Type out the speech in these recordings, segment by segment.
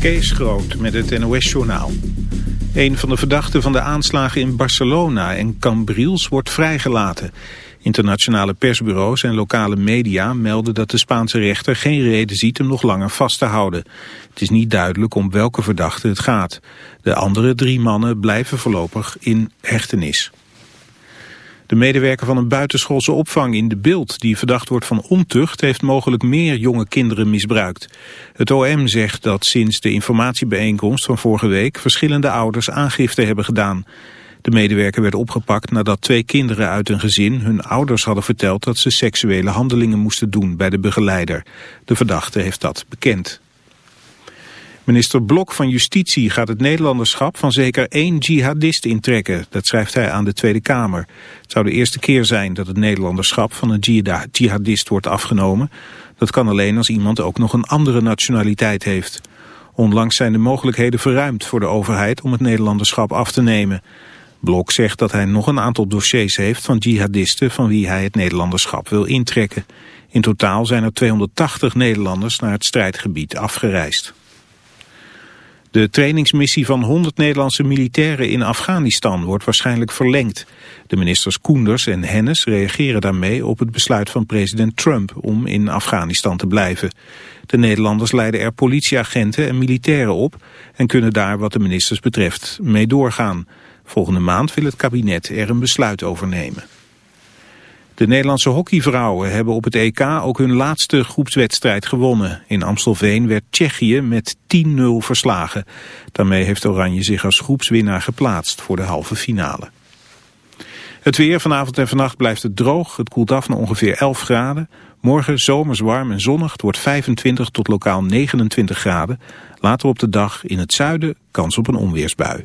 Kees Groot met het NOS-journaal. Een van de verdachten van de aanslagen in Barcelona en Cambrils wordt vrijgelaten. Internationale persbureaus en lokale media melden dat de Spaanse rechter geen reden ziet hem nog langer vast te houden. Het is niet duidelijk om welke verdachte het gaat. De andere drie mannen blijven voorlopig in hechtenis. De medewerker van een buitenschoolse opvang in de Beeld, die verdacht wordt van ontucht, heeft mogelijk meer jonge kinderen misbruikt. Het OM zegt dat sinds de informatiebijeenkomst van vorige week verschillende ouders aangifte hebben gedaan. De medewerker werd opgepakt nadat twee kinderen uit een gezin hun ouders hadden verteld dat ze seksuele handelingen moesten doen bij de begeleider. De verdachte heeft dat bekend. Minister Blok van Justitie gaat het Nederlanderschap van zeker één jihadist intrekken. Dat schrijft hij aan de Tweede Kamer. Het zou de eerste keer zijn dat het Nederlanderschap van een jihadist wordt afgenomen. Dat kan alleen als iemand ook nog een andere nationaliteit heeft. Onlangs zijn de mogelijkheden verruimd voor de overheid om het Nederlanderschap af te nemen. Blok zegt dat hij nog een aantal dossiers heeft van jihadisten van wie hij het Nederlanderschap wil intrekken. In totaal zijn er 280 Nederlanders naar het strijdgebied afgereisd. De trainingsmissie van 100 Nederlandse militairen in Afghanistan wordt waarschijnlijk verlengd. De ministers Koenders en Hennis reageren daarmee op het besluit van president Trump om in Afghanistan te blijven. De Nederlanders leiden er politieagenten en militairen op en kunnen daar wat de ministers betreft mee doorgaan. Volgende maand wil het kabinet er een besluit over nemen. De Nederlandse hockeyvrouwen hebben op het EK ook hun laatste groepswedstrijd gewonnen. In Amstelveen werd Tsjechië met 10-0 verslagen. Daarmee heeft Oranje zich als groepswinnaar geplaatst voor de halve finale. Het weer vanavond en vannacht blijft het droog. Het koelt af naar ongeveer 11 graden. Morgen zomers warm en zonnig. Het wordt 25 tot lokaal 29 graden. Later op de dag in het zuiden kans op een onweersbui.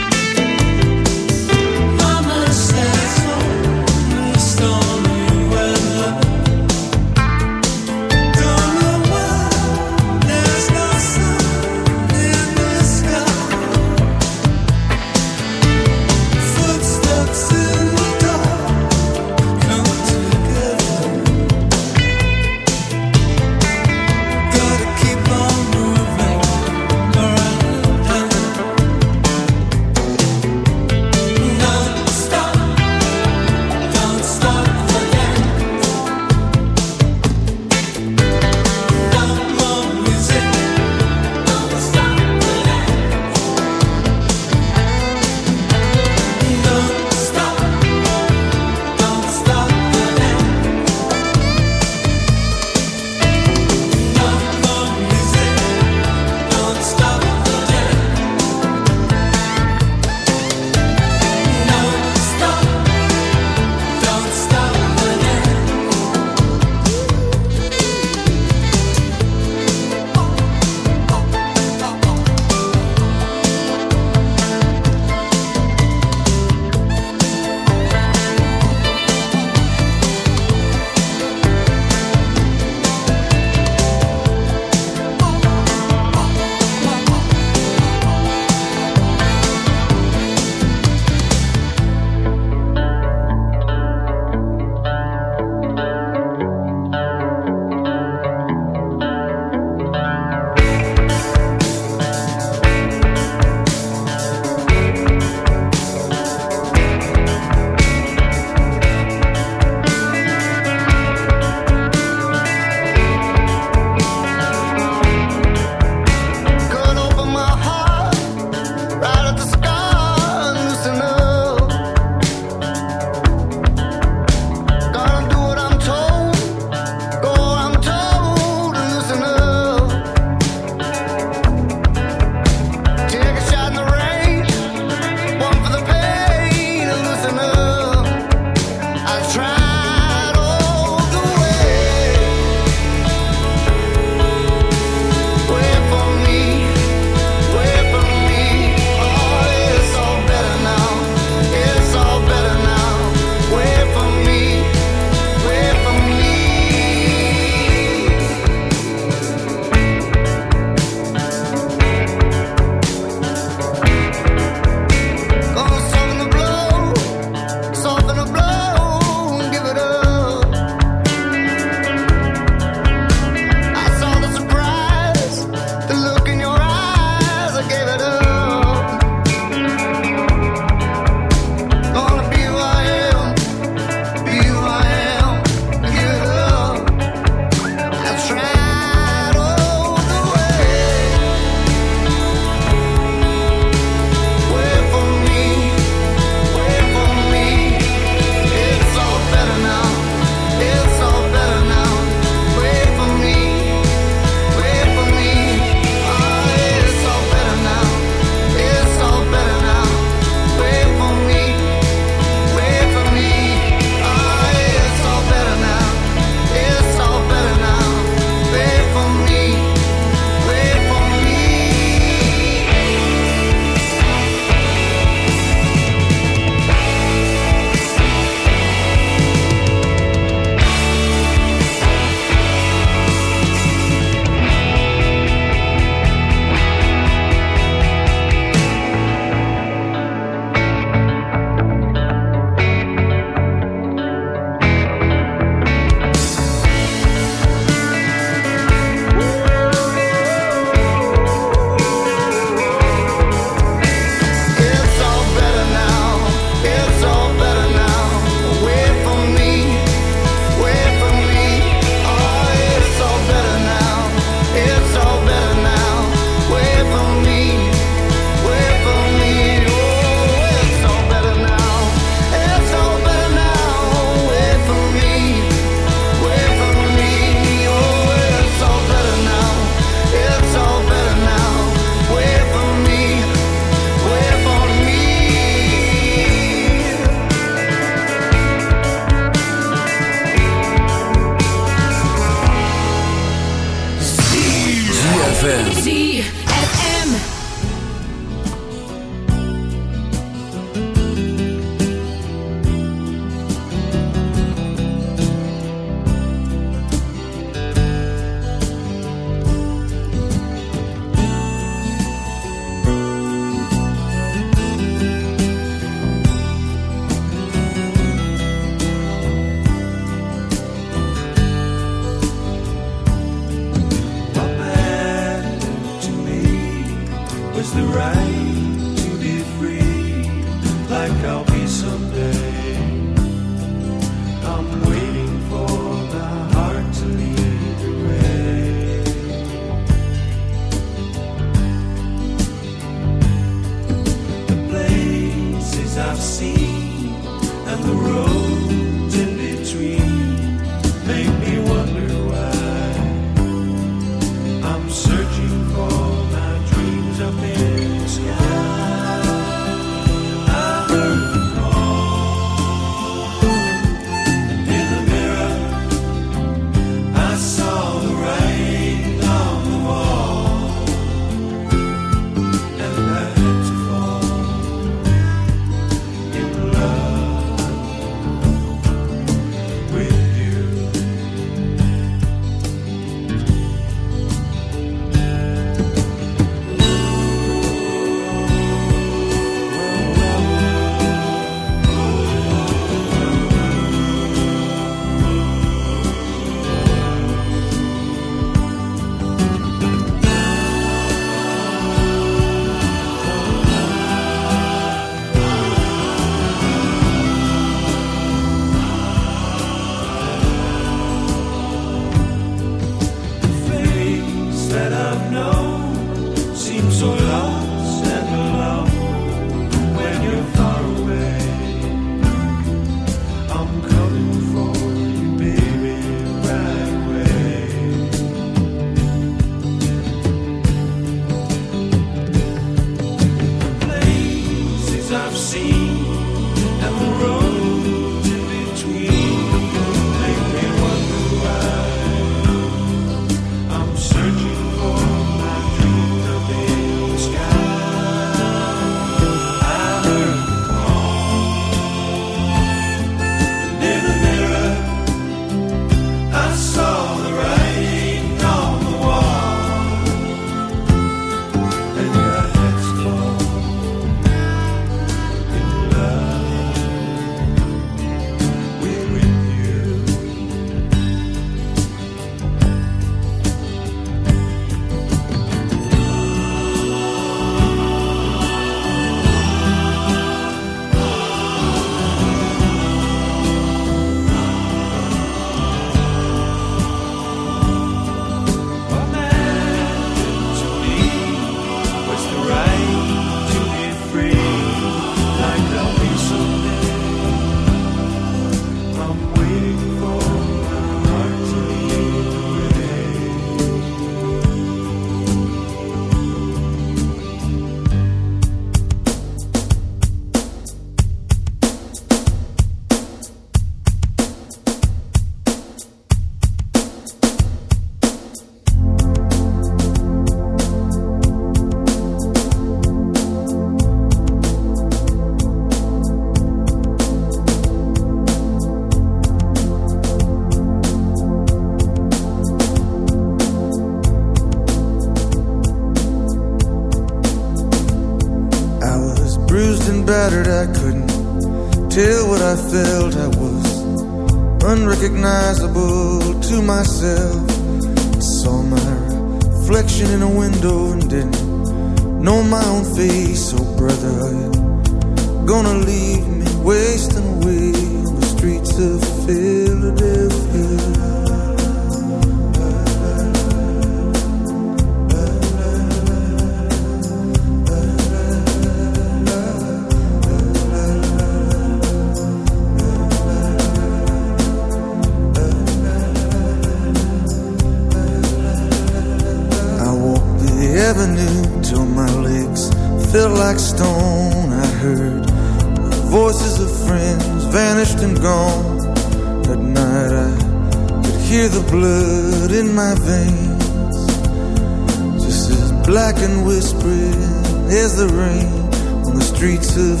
It's just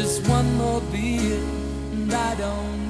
Almost cut your hooks in me.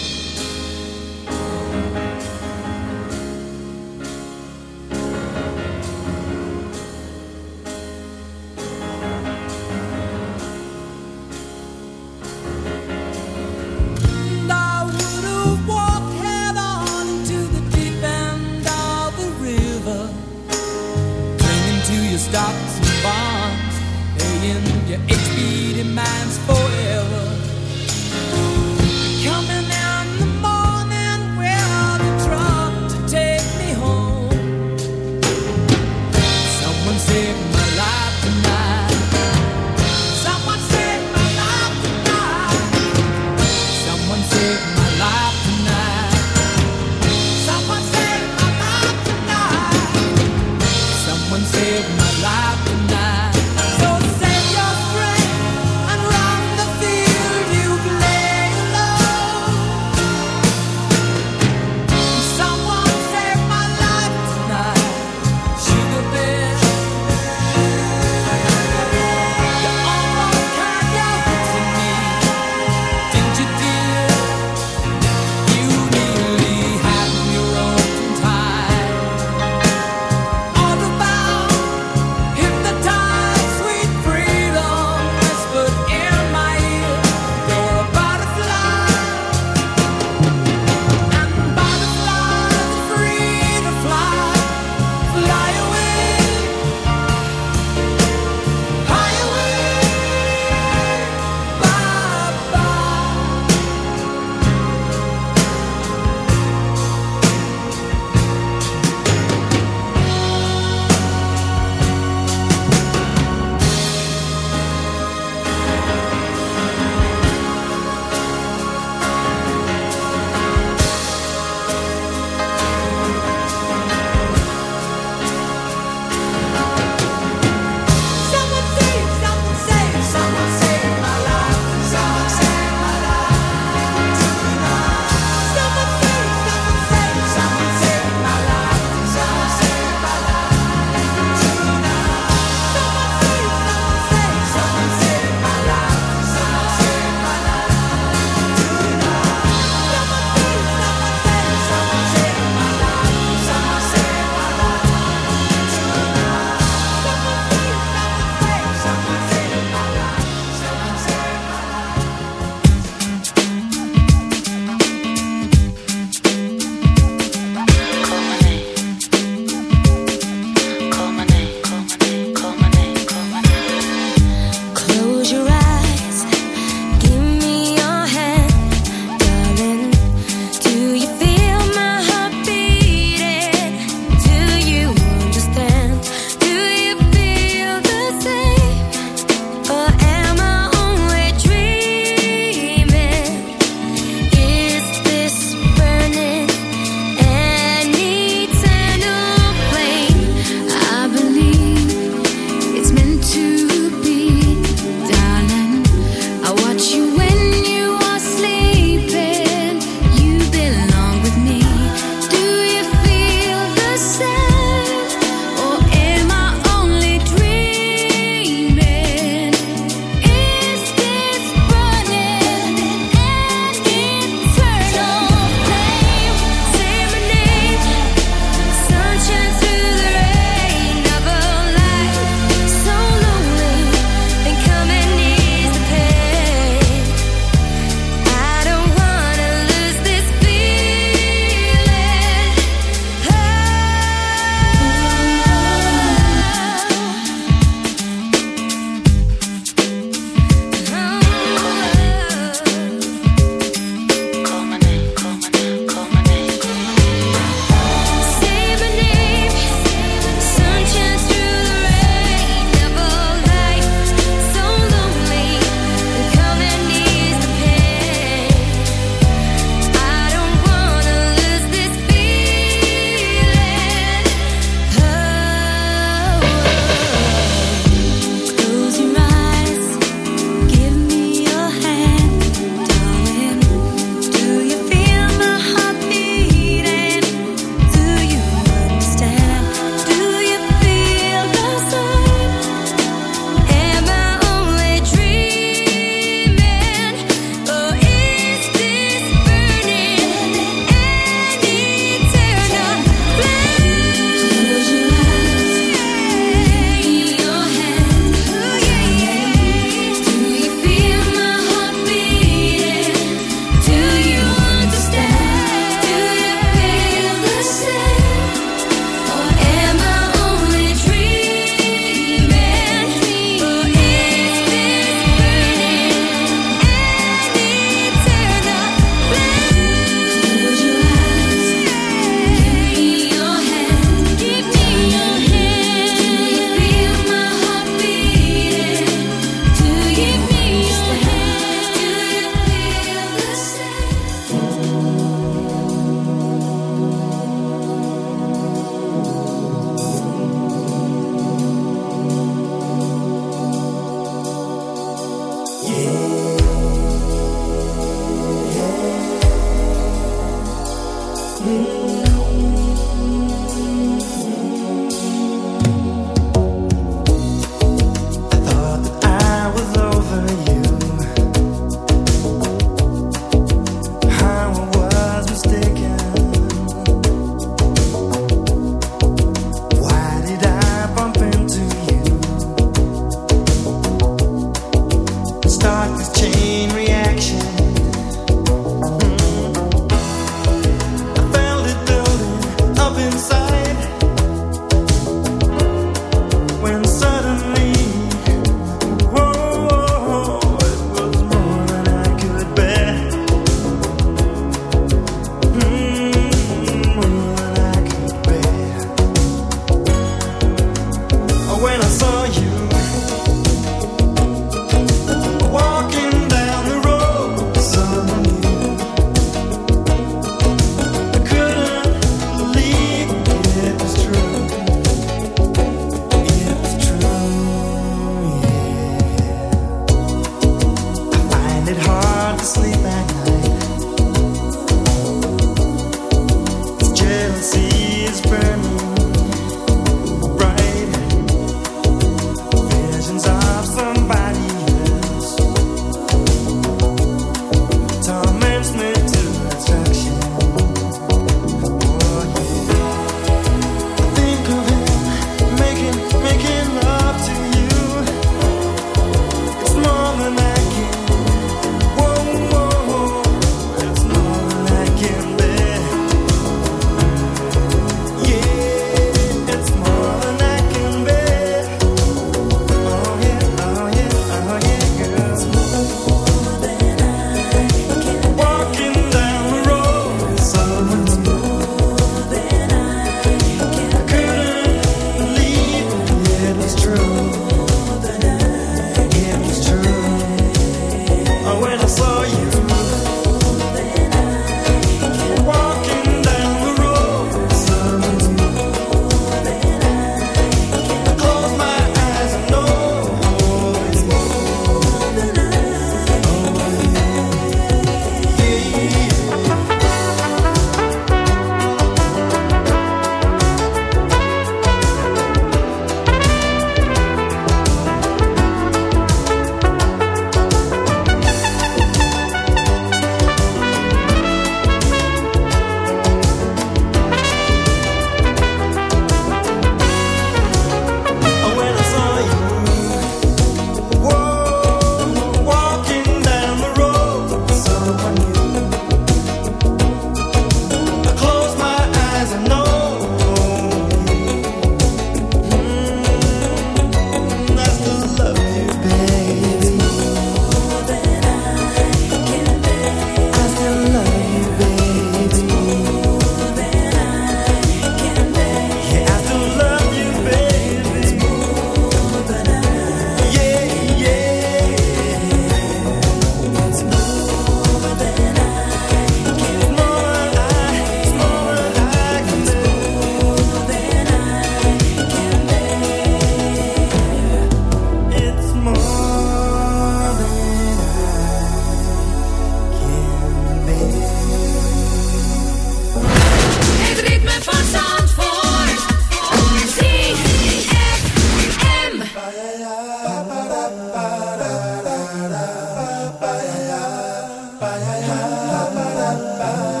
ba da ba da ba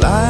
life.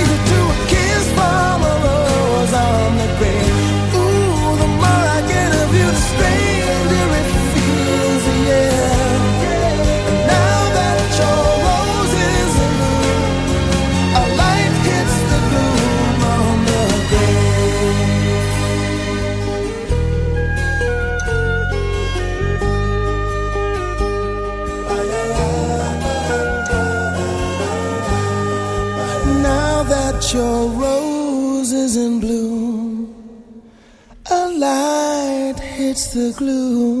the glue.